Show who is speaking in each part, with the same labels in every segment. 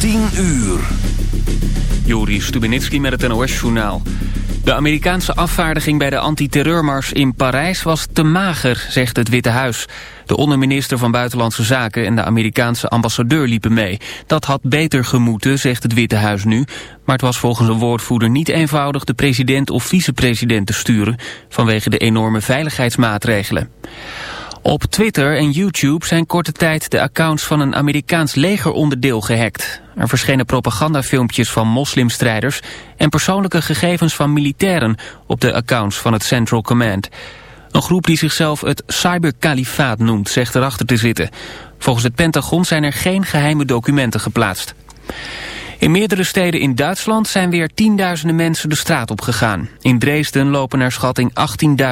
Speaker 1: 10 uur.
Speaker 2: Joris Stubenitski met het NOS-journaal. De Amerikaanse afvaardiging bij de antiterreurmars in Parijs was te mager, zegt het Witte Huis. De onderminister van Buitenlandse Zaken en de Amerikaanse ambassadeur liepen mee. Dat had beter gemoeten, zegt het Witte Huis nu. Maar het was volgens een woordvoerder niet eenvoudig de president of vicepresident te sturen... vanwege de enorme veiligheidsmaatregelen. Op Twitter en YouTube zijn korte tijd de accounts van een Amerikaans legeronderdeel gehackt. Er verschenen propagandafilmpjes van moslimstrijders en persoonlijke gegevens van militairen op de accounts van het Central Command. Een groep die zichzelf het cyberkalifaat noemt, zegt erachter te zitten. Volgens het Pentagon zijn er geen geheime documenten geplaatst. In meerdere steden in Duitsland zijn weer tienduizenden mensen de straat op gegaan. In Dresden lopen naar schatting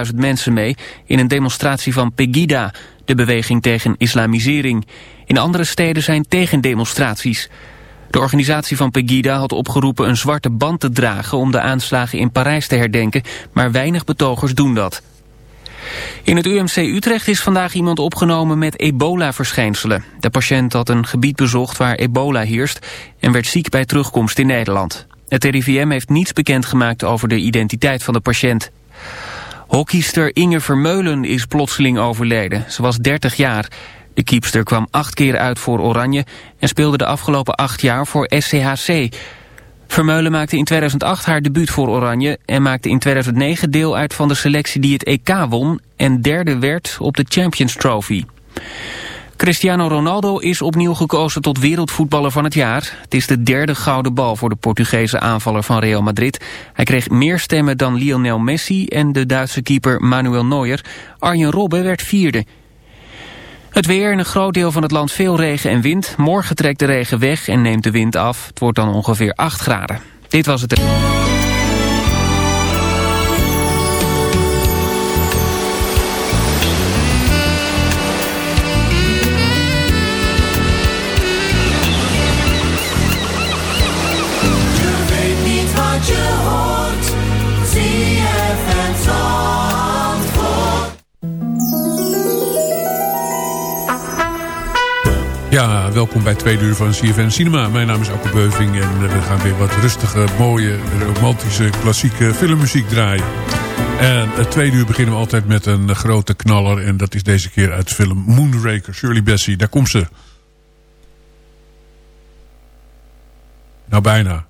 Speaker 2: 18.000 mensen mee in een demonstratie van Pegida, de beweging tegen islamisering. In andere steden zijn tegendemonstraties. De organisatie van Pegida had opgeroepen een zwarte band te dragen om de aanslagen in Parijs te herdenken, maar weinig betogers doen dat. In het UMC Utrecht is vandaag iemand opgenomen met ebola-verschijnselen. De patiënt had een gebied bezocht waar ebola heerst en werd ziek bij terugkomst in Nederland. Het RIVM heeft niets bekendgemaakt over de identiteit van de patiënt. Hockeyster Inge Vermeulen is plotseling overleden. Ze was 30 jaar. De kiepster kwam acht keer uit voor Oranje en speelde de afgelopen acht jaar voor SCHC... Vermeulen maakte in 2008 haar debuut voor Oranje... en maakte in 2009 deel uit van de selectie die het EK won... en derde werd op de Champions Trophy. Cristiano Ronaldo is opnieuw gekozen tot wereldvoetballer van het jaar. Het is de derde gouden bal voor de Portugese aanvaller van Real Madrid. Hij kreeg meer stemmen dan Lionel Messi en de Duitse keeper Manuel Neuer. Arjen Robben werd vierde. Het weer in een groot deel van het land veel regen en wind. Morgen trekt de regen weg en neemt de wind af. Het wordt dan ongeveer 8 graden. Dit was het...
Speaker 3: Ja, welkom bij twee uur van CFN Cinema. Mijn naam is Akko Beuving en we gaan weer wat rustige, mooie, romantische, klassieke filmmuziek draaien. En het tweede uur beginnen we altijd met een grote knaller. En dat is deze keer uit de film Moonraker. Shirley Bassey, daar komt ze. Nou, bijna.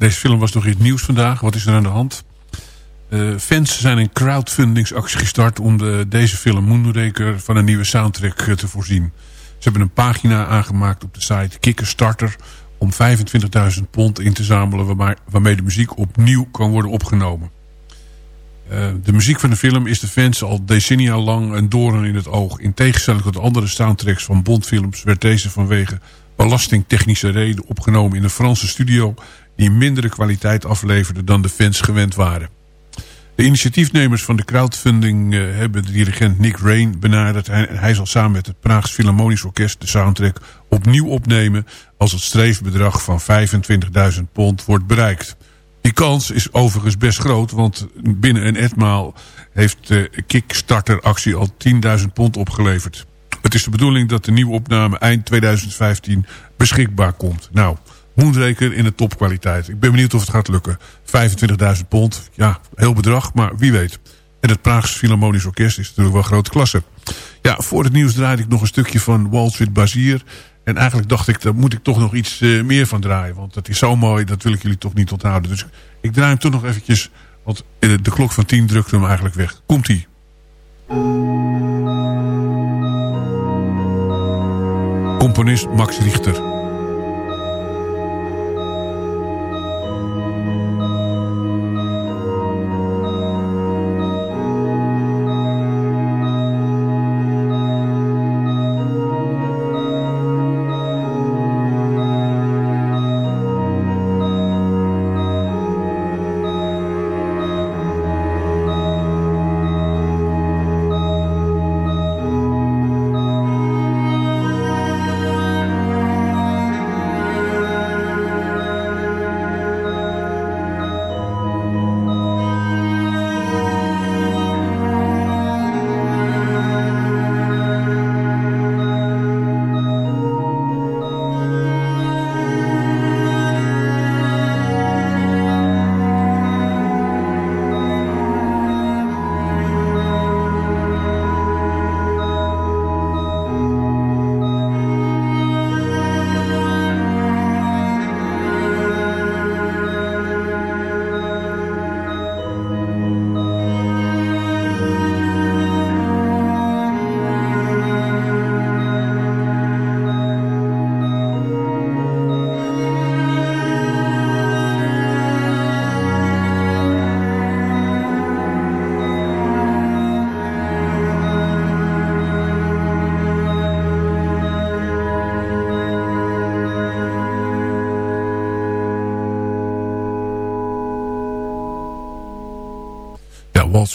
Speaker 4: Deze film was nog het nieuws vandaag. Wat is er aan de hand? Uh, fans zijn een crowdfundingsactie gestart om de, deze film Moonraker van een nieuwe soundtrack te voorzien. Ze hebben een pagina aangemaakt op de site Kickstarter om 25.000 pond in te zamelen waarmee de muziek opnieuw kan worden opgenomen. Uh, de muziek van de film is de fans al decennia lang een doorn in het oog. In tegenstelling tot andere soundtracks van Bondfilms werd deze vanwege belastingtechnische reden opgenomen in een Franse studio die mindere kwaliteit afleverde dan de fans gewend waren. De initiatiefnemers van de crowdfunding uh, hebben de dirigent Nick Rain benaderd. Hij, hij zal samen met het Praags Philharmonisch Orkest de soundtrack opnieuw opnemen als het streefbedrag van 25.000 pond wordt bereikt. Die kans is overigens best groot, want binnen een etmaal heeft de Kickstarter actie al 10.000 pond opgeleverd. Het is de bedoeling dat de nieuwe opname eind 2015 beschikbaar komt. Nou, Moonraker in de topkwaliteit. Ik ben benieuwd of het gaat lukken. 25.000 pond, ja, heel bedrag, maar wie weet. En het Praagse Philharmonisch Orkest is natuurlijk wel grote klasse. Ja, voor het nieuws draaide ik nog een stukje van Wall Street Bazier. En eigenlijk dacht ik, daar moet ik toch nog iets uh, meer van draaien. Want dat is zo mooi, dat wil ik jullie toch niet onthouden. Dus ik draai hem toch nog eventjes, want de klok van 10 drukt hem eigenlijk weg. Komt-ie. Componist Max Richter.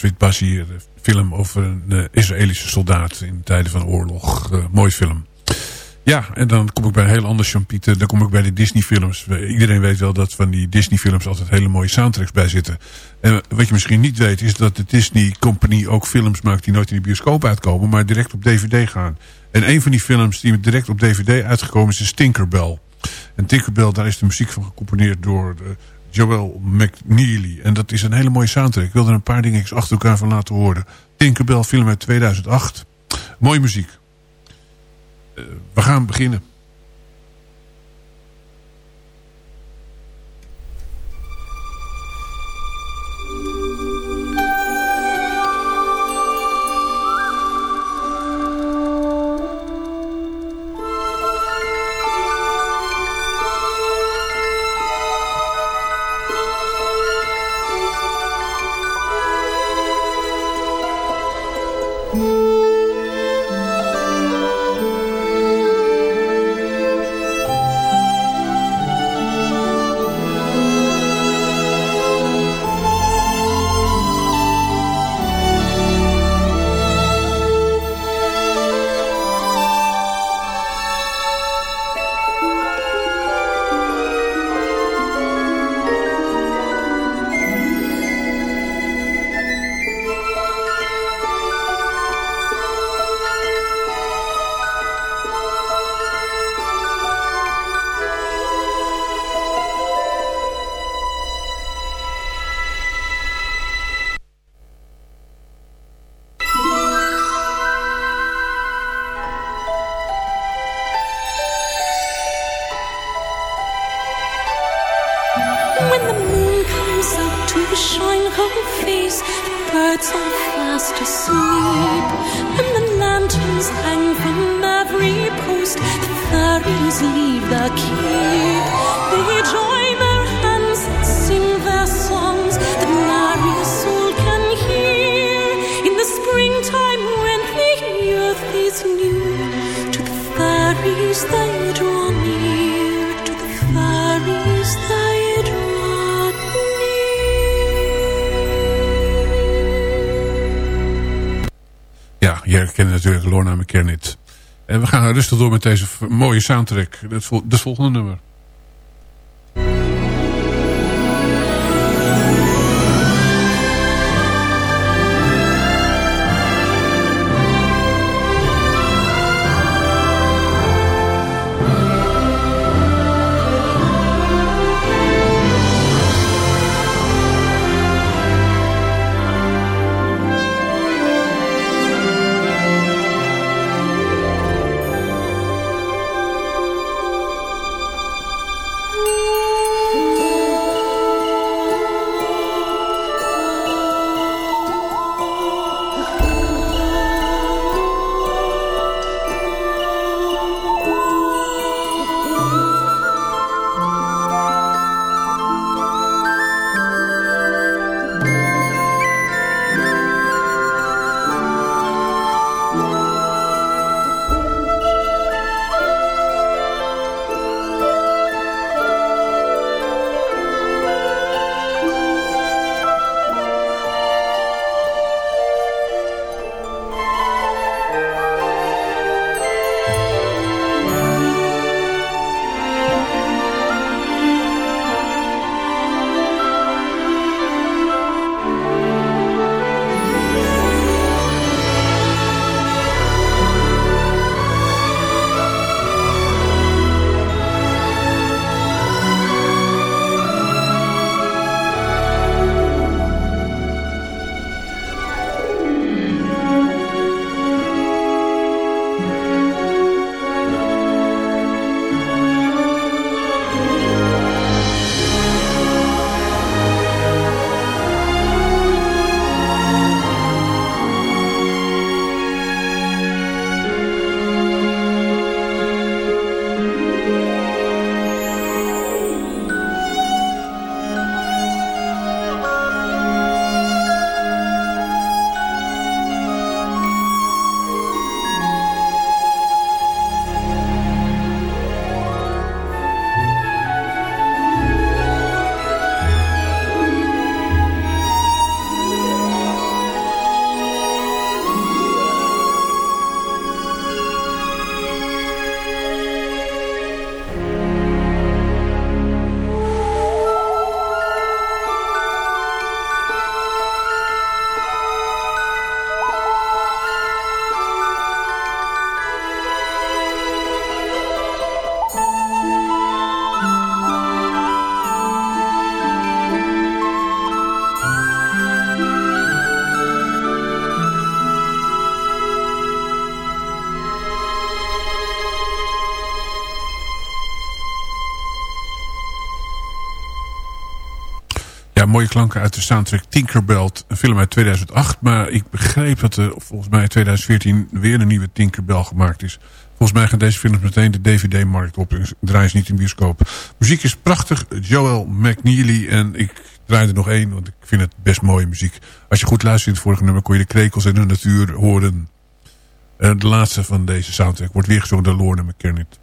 Speaker 4: Street Bashir film over een uh, Israëlische soldaat in tijden van oorlog. Uh, mooi film. Ja, en dan kom ik bij een heel ander champieter. Dan kom ik bij de Disney films. Iedereen weet wel dat van die Disney films altijd hele mooie soundtracks bij zitten. En wat je misschien niet weet is dat de Disney Company ook films maakt die nooit in de bioscoop uitkomen. Maar direct op DVD gaan. En een van die films die direct op DVD uitgekomen is is Tinkerbell. En Tinkerbell, daar is de muziek van gecomponeerd door... Joel McNeely. En dat is een hele mooie soundtrack. Ik wil er een paar dingetjes achter elkaar van laten horen. Tinkerbell film uit 2008. Mooie muziek. Uh, we gaan beginnen.
Speaker 5: Is to the fairies they draw near. To the fairies they draw near.
Speaker 4: Ja, je herkent natuurlijk Lorna McKernitt. En we gaan rustig door met deze mooie soundtrack. Dat, dat volgende nummer. Mooie klanken uit de soundtrack Tinkerbell. Een film uit 2008. Maar ik begreep dat er volgens mij in 2014 weer een nieuwe Tinkerbell gemaakt is. Volgens mij gaan deze films meteen de DVD-markt op. En draaien ze niet in bioscoop. Muziek is prachtig. Joel McNeely. En ik draai er nog één, want ik vind het best mooie muziek. Als je goed luistert in het vorige nummer kon je de krekels en de natuur horen. En de laatste van deze soundtrack wordt weer gezongen door Lorna McKernitt.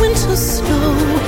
Speaker 5: winter snow.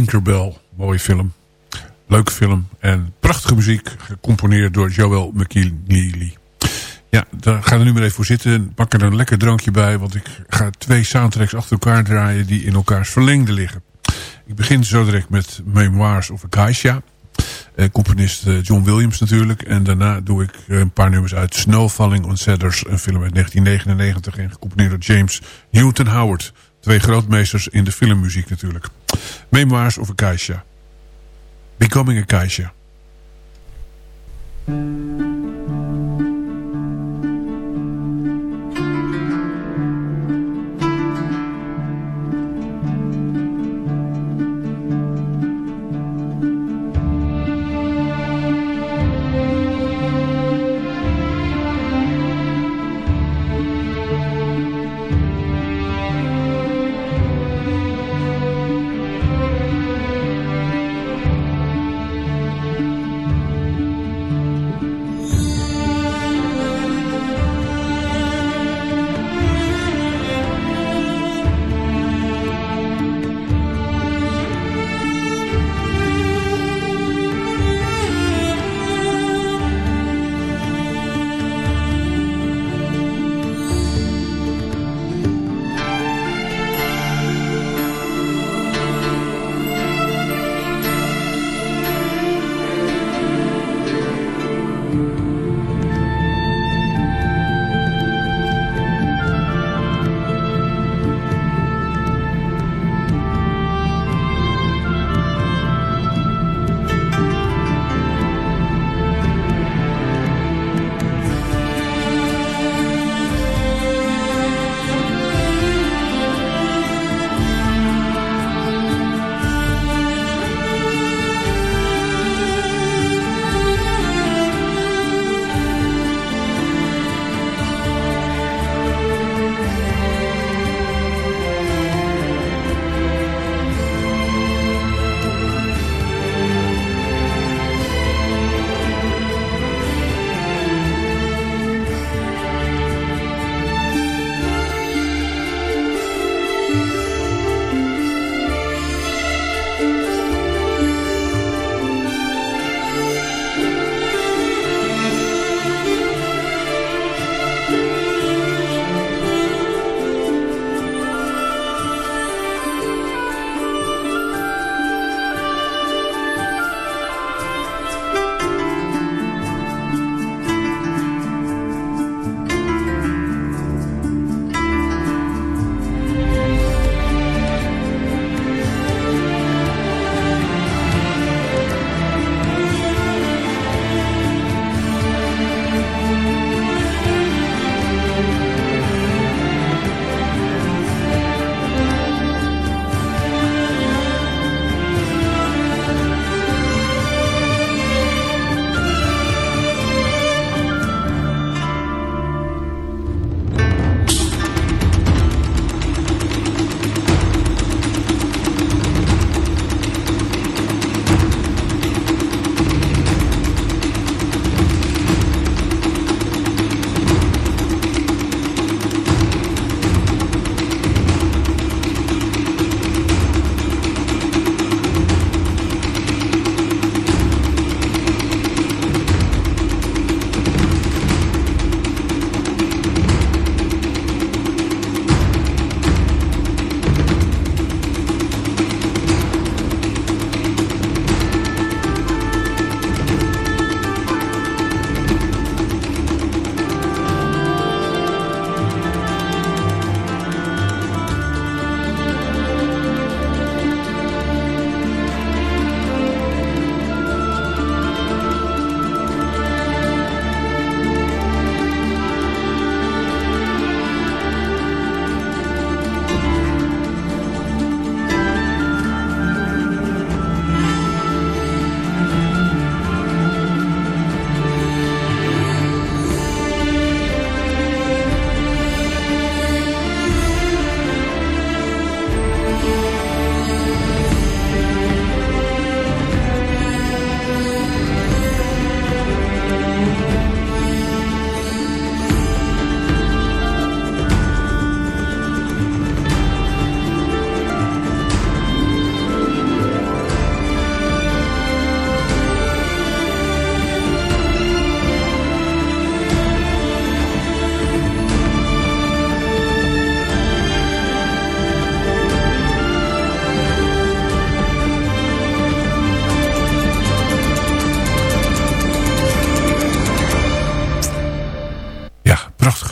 Speaker 4: Tinkerbell, mooie film. Leuke film en prachtige muziek, gecomponeerd door Joel McKeely. Ja, daar gaan we nu maar even voor zitten. Pak er een lekker drankje bij, want ik ga twee soundtracks achter elkaar draaien die in elkaars verlengde liggen. Ik begin zo direct met Memoirs of a Geisha. Eh, componist eh, John Williams natuurlijk. En daarna doe ik een paar nummers uit Snowfalling on Cedars. Een film uit 1999 en gecomponeerd door James Newton Howard. Twee grootmeesters in de filmmuziek natuurlijk. Memoirs of a Geisha. Becoming a Geisha.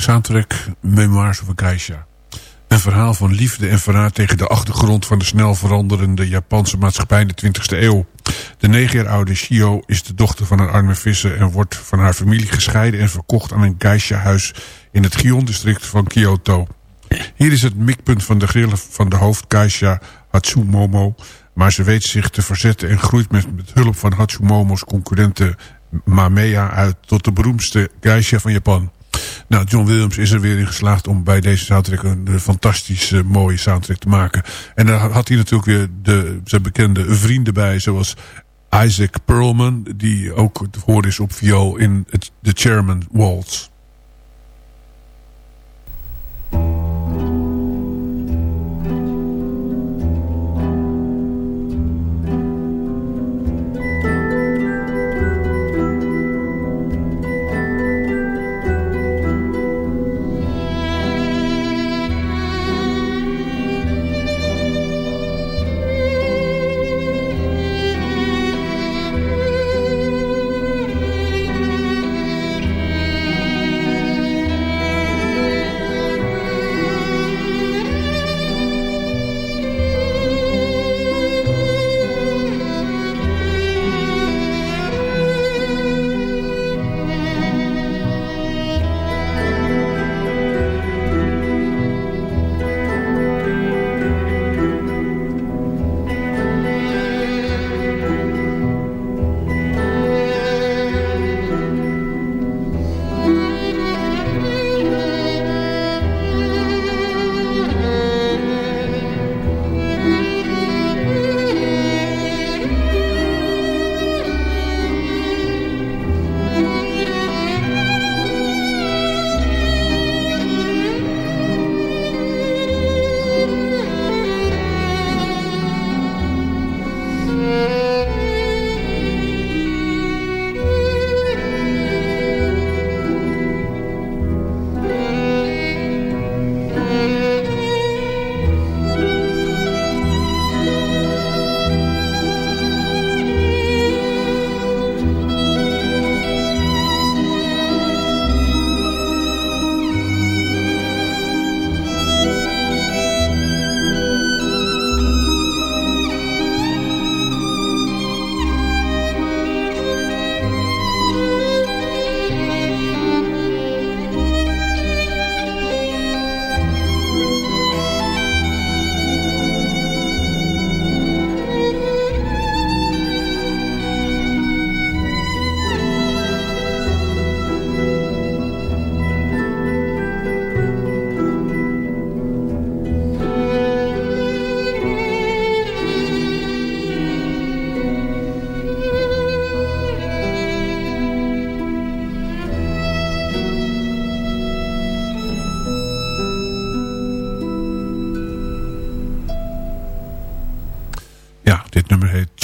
Speaker 4: Soundtrack Memoirs of a Geisha. Een verhaal van liefde en verraad tegen de achtergrond van de snel veranderende Japanse maatschappij in de 20e eeuw. De negen jaar oude Shio is de dochter van een arme visser en wordt van haar familie gescheiden en verkocht aan een geisha-huis in het Gion-district van Kyoto. Hier is het mikpunt van de grillen van de hoofd geisha Hatsumomo, maar ze weet zich te verzetten en groeit met, met hulp van Hatsumomo's concurrente Mamea uit tot de beroemdste geisha van Japan. Nou, John Williams is er weer in geslaagd om bij deze soundtrack een fantastisch mooie soundtrack te maken. En daar had hij natuurlijk weer de, zijn bekende vrienden bij, zoals Isaac Perlman, die ook te horen is op viool in The Chairman Waltz.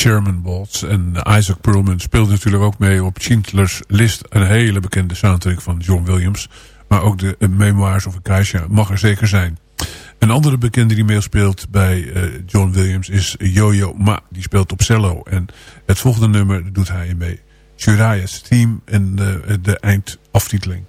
Speaker 4: Sherman Waltz. En Isaac Perlman speelt natuurlijk ook mee op Schindler's List. Een hele bekende soundtrack van John Williams. Maar ook de Memoirs of a Geisha mag er zeker zijn. Een andere bekende die meespeelt bij uh, John Williams is Yo-Yo Ma. Die speelt op cello. En het volgende nummer doet hij mee. Shuraya's theme en de, de eindaftiteling.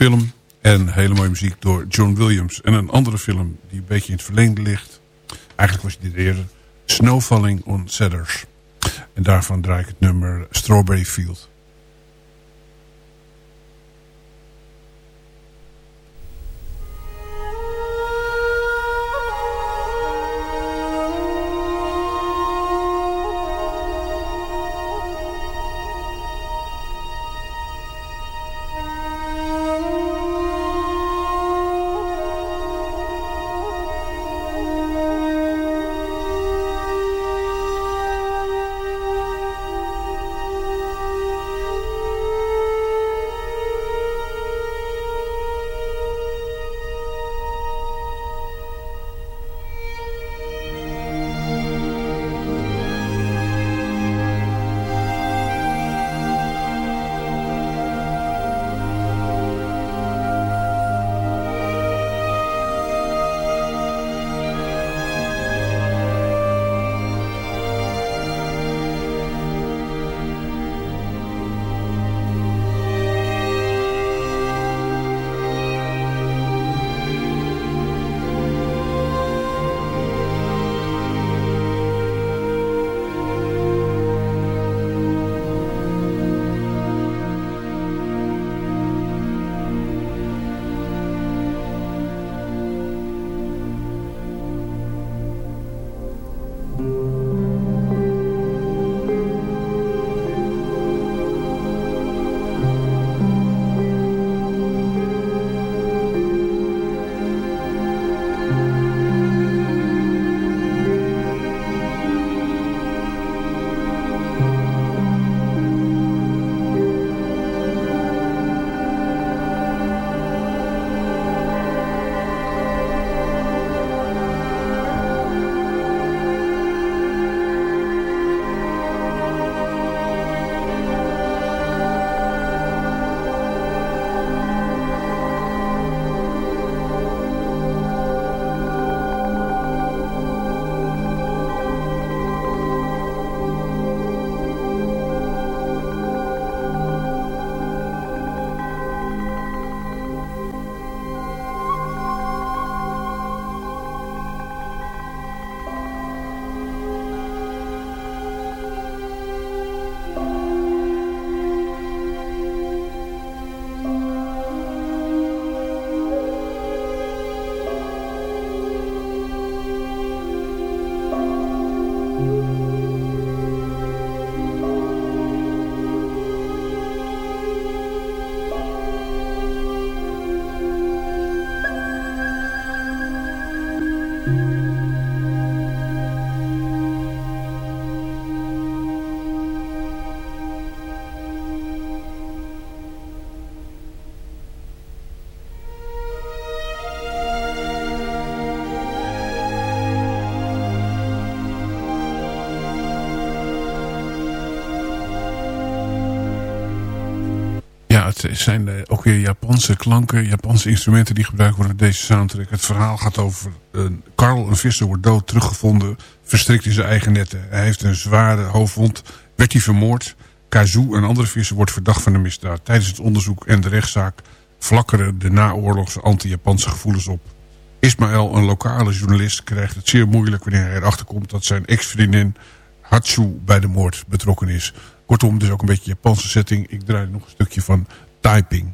Speaker 4: Film en hele mooie muziek door John Williams. En een andere film die een beetje in het verlengde ligt. Eigenlijk was die de eerder. Snowfalling on Cedars. En daarvan draai ik het nummer Strawberry Field. Het zijn eh, ook weer Japanse klanken, Japanse instrumenten die gebruikt worden in deze soundtrack. Het verhaal gaat over uh, Karl, een visser, wordt dood teruggevonden, verstrikt in zijn eigen netten. Hij heeft een zware hoofdwond, werd hij vermoord. Kazu, een andere visser, wordt verdacht van de misdaad. Tijdens het onderzoek en de rechtszaak flakkeren de naoorlogse anti-Japanse gevoelens op. Ismaël, een lokale journalist, krijgt het zeer moeilijk wanneer hij erachter komt dat zijn ex-vriendin Hatsu bij de moord betrokken is. Kortom, dus ook een beetje Japanse setting. Ik draai nog een stukje van typing.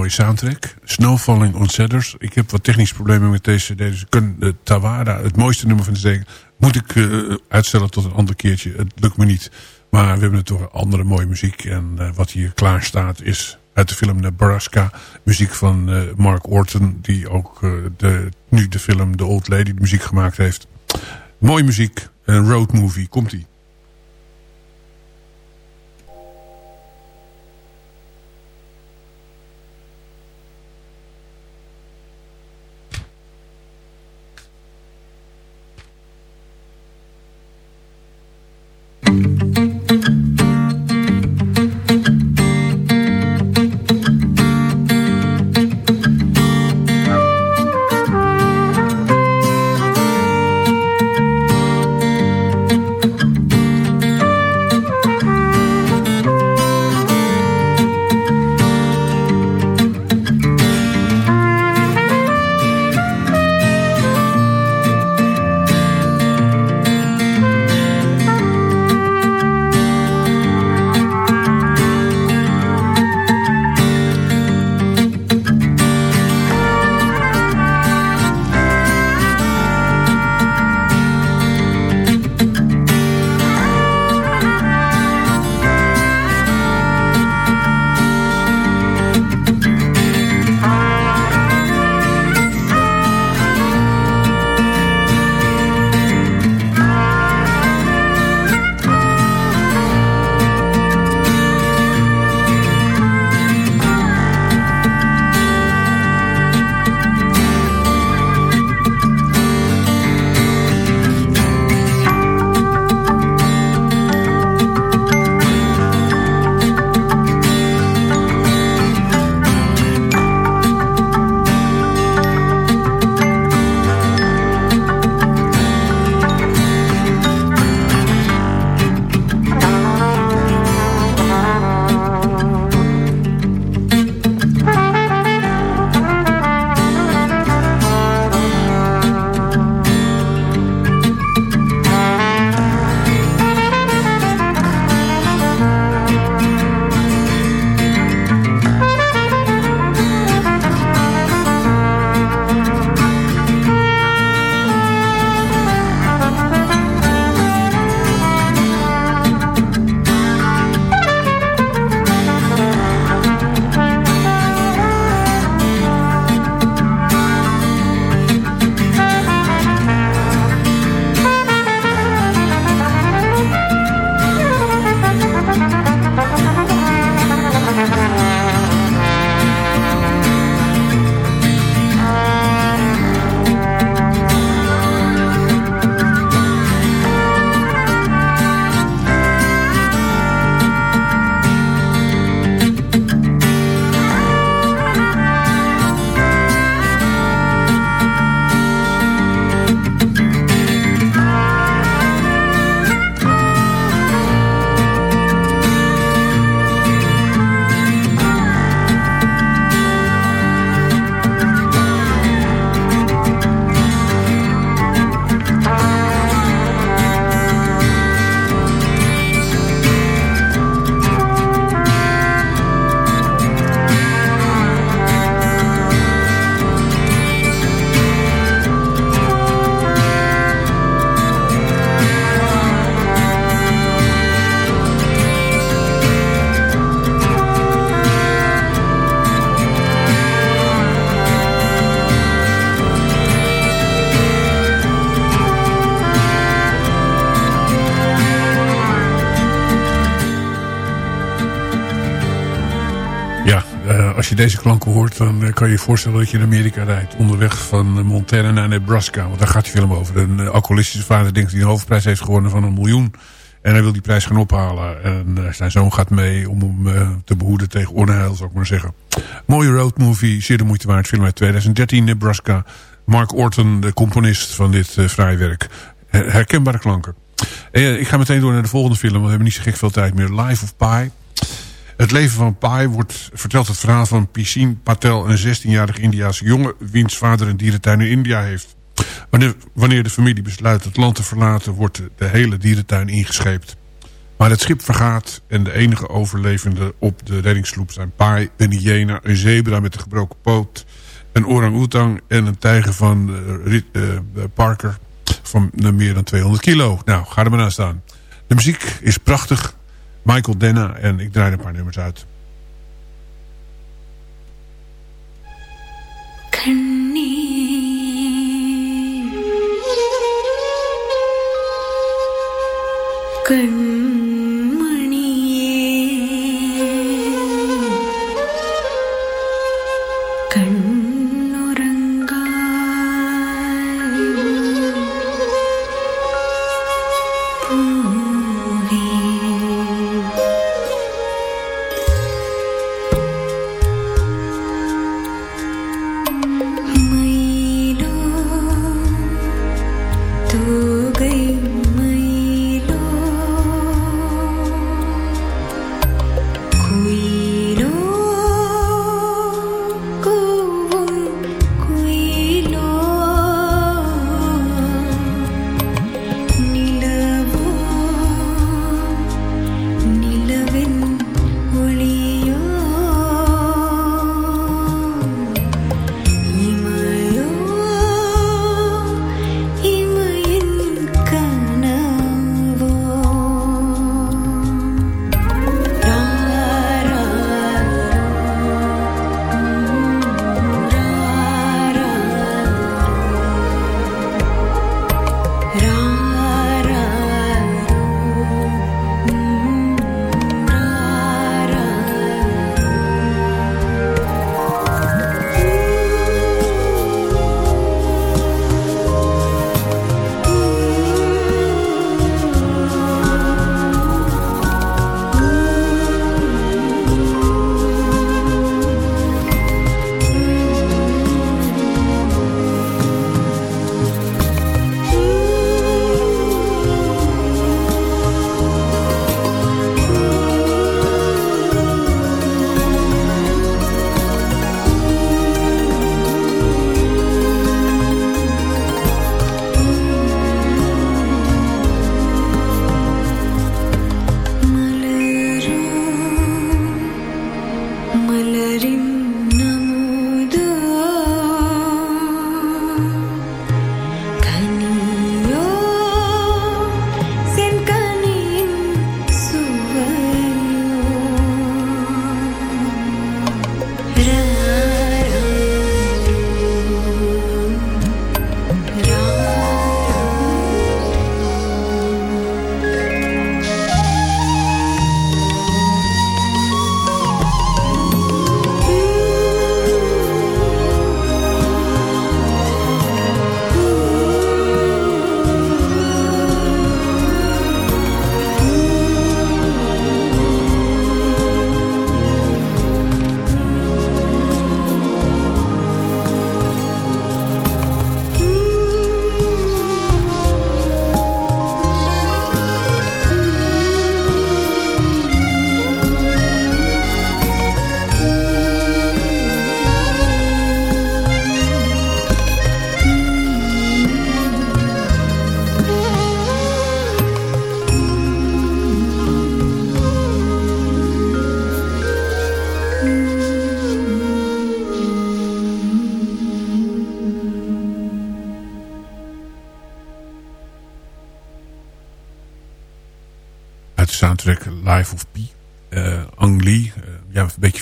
Speaker 4: Mooie soundtrack. Snowfalling on Cedars. Ik heb wat technische problemen met deze cd. Dus de Tawara, het mooiste nummer van de CD... moet ik uh, uitstellen tot een ander keertje. Het lukt me niet. Maar we hebben toch andere mooie muziek. En uh, wat hier klaar staat is uit de film Nebraska. Muziek van uh, Mark Orton. Die ook de, nu de film The Old Lady de muziek gemaakt heeft. Mooie muziek. Een road movie. Komt-ie. Deze klanken hoort, dan eh, kan je je voorstellen dat je in Amerika rijdt. Onderweg van Montana naar Nebraska. Want daar gaat die film over. Een eh, alcoholistische vader denkt die een hoofdprijs heeft gewonnen van een miljoen. En hij wil die prijs gaan ophalen. En zijn zoon gaat mee om hem te behoeden tegen onheil, zou ik maar zeggen. Mooie roadmovie, zeer de moeite waard. Film uit 2013, Nebraska. Mark Orton, de componist van dit vrijwerk. Herkenbare klanken. ik ga meteen door naar de volgende film, want we hebben niet zo gek veel tijd meer. Life of Pi. Het leven van Pai wordt verteld het verhaal van Piscine Patel, een 16-jarig Indiaanse jongen... wiens vader een dierentuin in India heeft. Wanneer, wanneer de familie besluit het land te verlaten... wordt de hele dierentuin ingescheept.
Speaker 5: Maar het schip vergaat en de enige overlevenden op de reddingssloep zijn paai, een hyena, een zebra met een gebroken poot, een orang-oetang en een tijger van uh, uh, Parker van meer dan 200 kilo. Nou, ga er maar aan staan. De muziek is prachtig. Michael Denna en ik draai een paar nummers uit.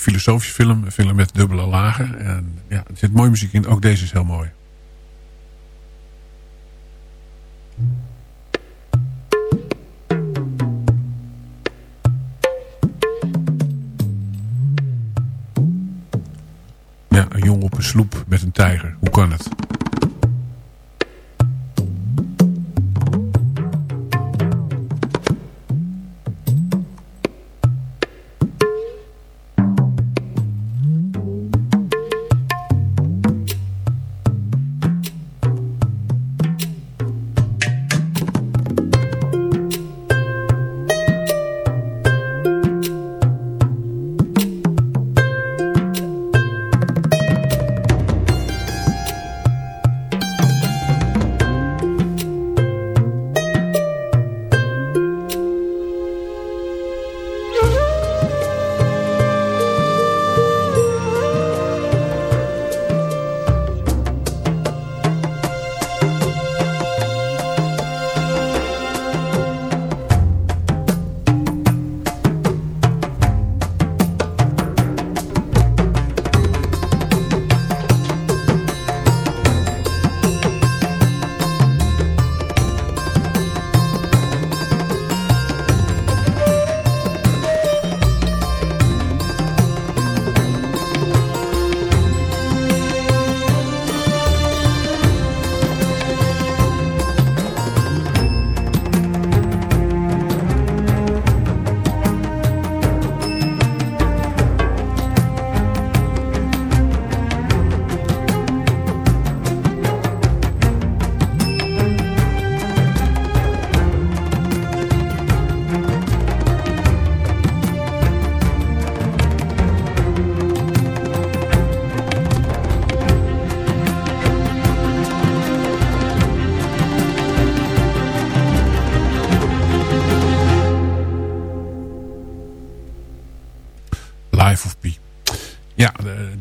Speaker 5: Filosofische film. Een film met dubbele lagen. En ja, er zit mooie muziek in. Ook deze is heel mooi. Ja, een jongen op een sloep met een tijger. Hoe kan het?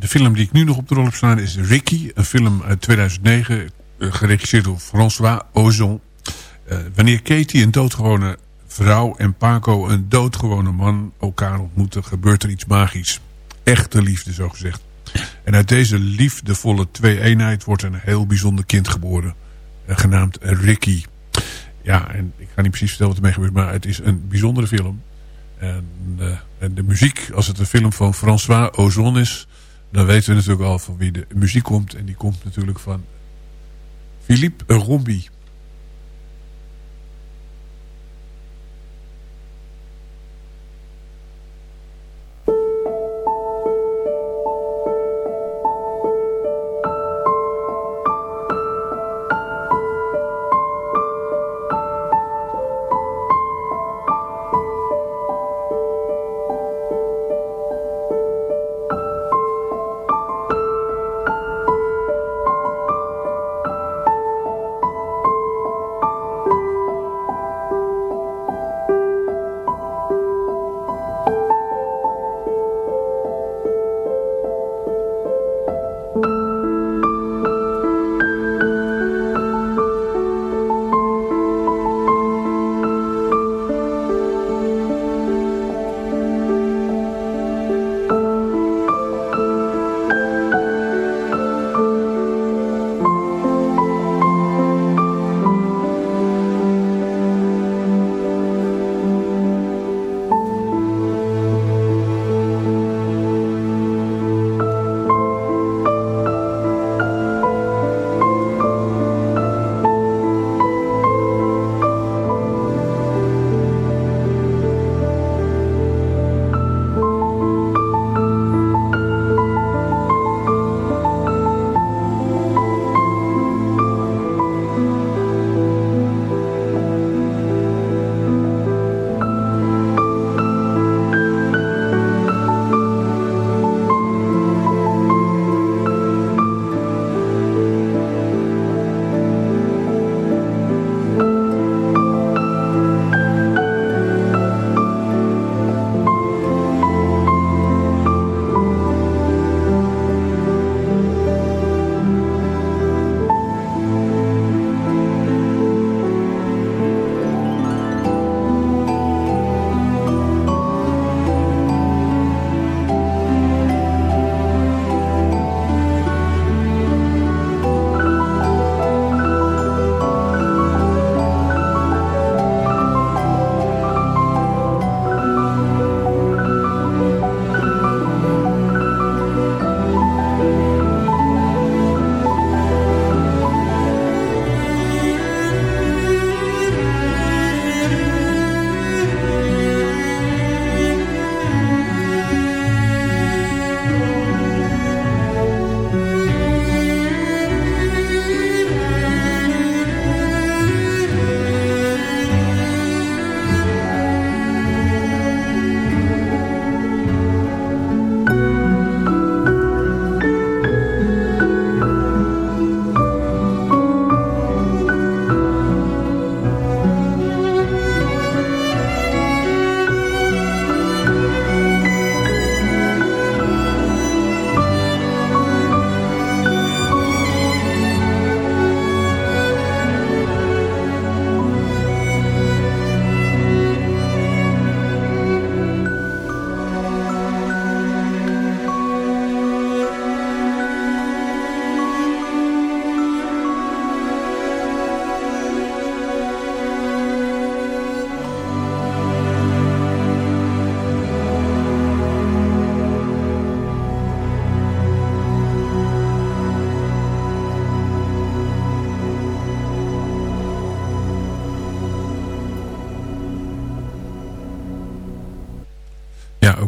Speaker 4: De, film die ik nu nog op de rol heb staan is Ricky. Een film uit 2009, eh, geregisseerd door François Ozon. Uh, wanneer Katie, een doodgewone vrouw, en Paco, een doodgewone man, elkaar ontmoeten... gebeurt er iets magisch. Echte liefde, zo gezegd. En uit deze liefdevolle twee-eenheid wordt een heel bijzonder kind geboren. Uh, genaamd Ricky. Ja, en ik ga niet precies vertellen wat ermee gebeurt... maar het is een bijzondere film... En, en, de muziek, als het een film van François Ozon is... dan weten we natuurlijk al van wie de muziek komt. En die komt natuurlijk van Philippe Rombi.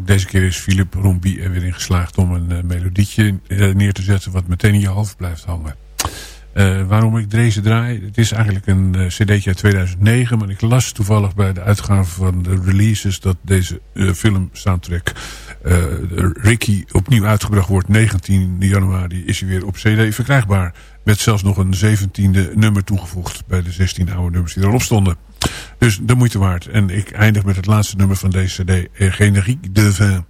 Speaker 4: Deze keer is Philip Rombi er weer in geslaagd om een uh, melodietje uh, neer te zetten... wat meteen in je hoofd blijft hangen. Uh, waarom ik deze draai? Het is eigenlijk een cd'tje uit 2009... maar ik las toevallig bij de uitgave van de releases... dat deze film soundtrack Ricky opnieuw uitgebracht wordt. 19 januari is hij weer op cd verkrijgbaar. Met zelfs nog een 17e nummer toegevoegd... bij de 16 oude nummers die erop stonden. Dus de moeite waard. En ik eindig met het laatste nummer van deze cd. Generique de Vin.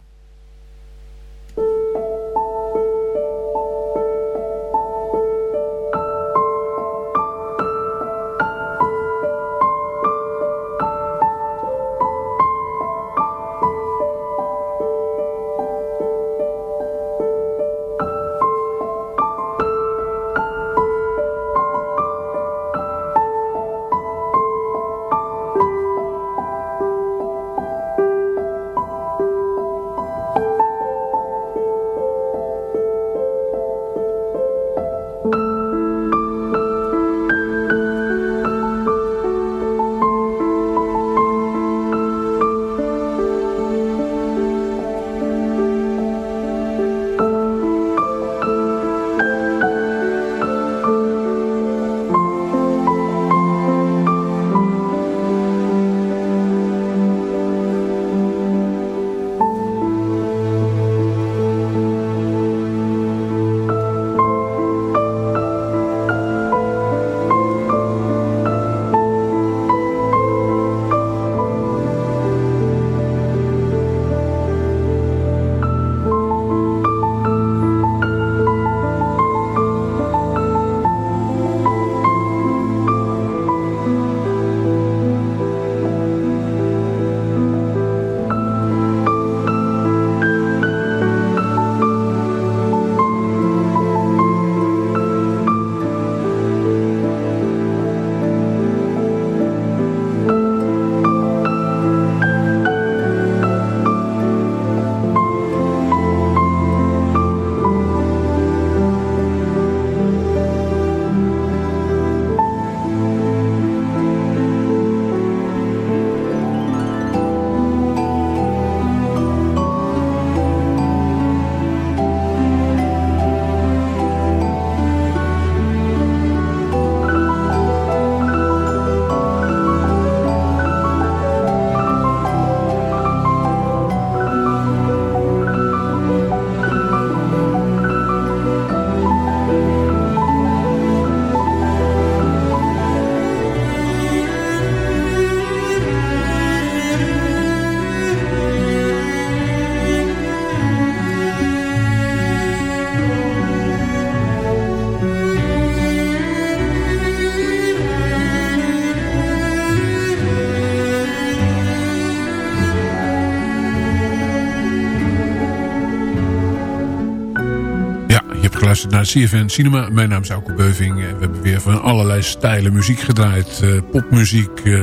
Speaker 4: Naar CFN Cinema. Mijn naam is Auke Beuving. We hebben weer van allerlei stijlen muziek gedraaid. Uh, popmuziek, uh,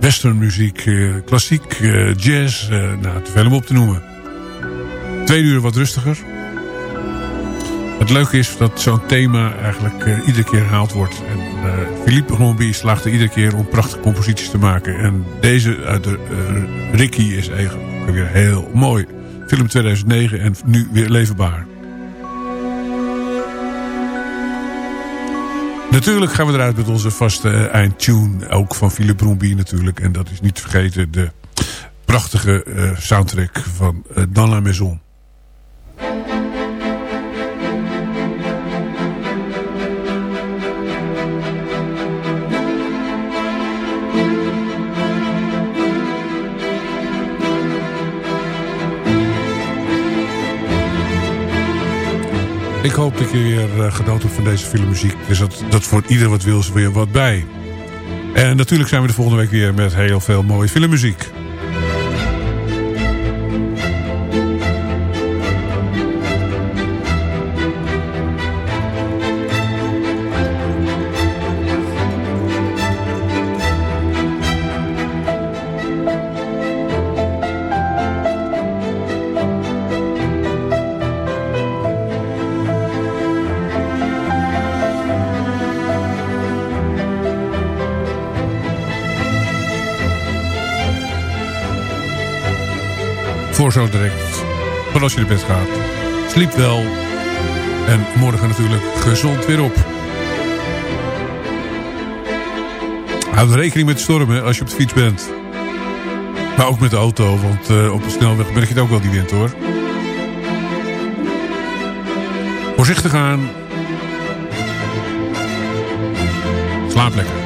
Speaker 4: westernmuziek, klassiek, jazz. nou, te veel om op te noemen. Twee uur wat rustiger. Het leuke is dat zo'n thema eigenlijk iedere keer herhaald wordt. En Philippe Rombi slaagt er iedere keer om prachtige composities te maken. En deze uit de Ricky is eigenlijk weer heel mooi. Film 2009 en nu weer leverbaar. Natuurlijk gaan we eruit met onze vaste eindtune. Ook van Philip Bromby natuurlijk. En dat is niet te vergeten de prachtige uh, soundtrack van uh, Dans la Maison. Ik hoop dat je weer uh, genoten hebt van deze filmmuziek. Dus dat, dat voor ieder wat wil is weer wat bij. En natuurlijk zijn we de volgende week weer met heel veel mooie filmmuziek. Zo direct. Maar als je naar bed gaat, sliep wel. En morgen natuurlijk gezond weer op. Houd rekening met stormen als je op de fiets bent. Maar ook met de auto, want uh, op de snelweg merk je het ook wel die wind hoor. Voorzichtig aan. Slaap lekker.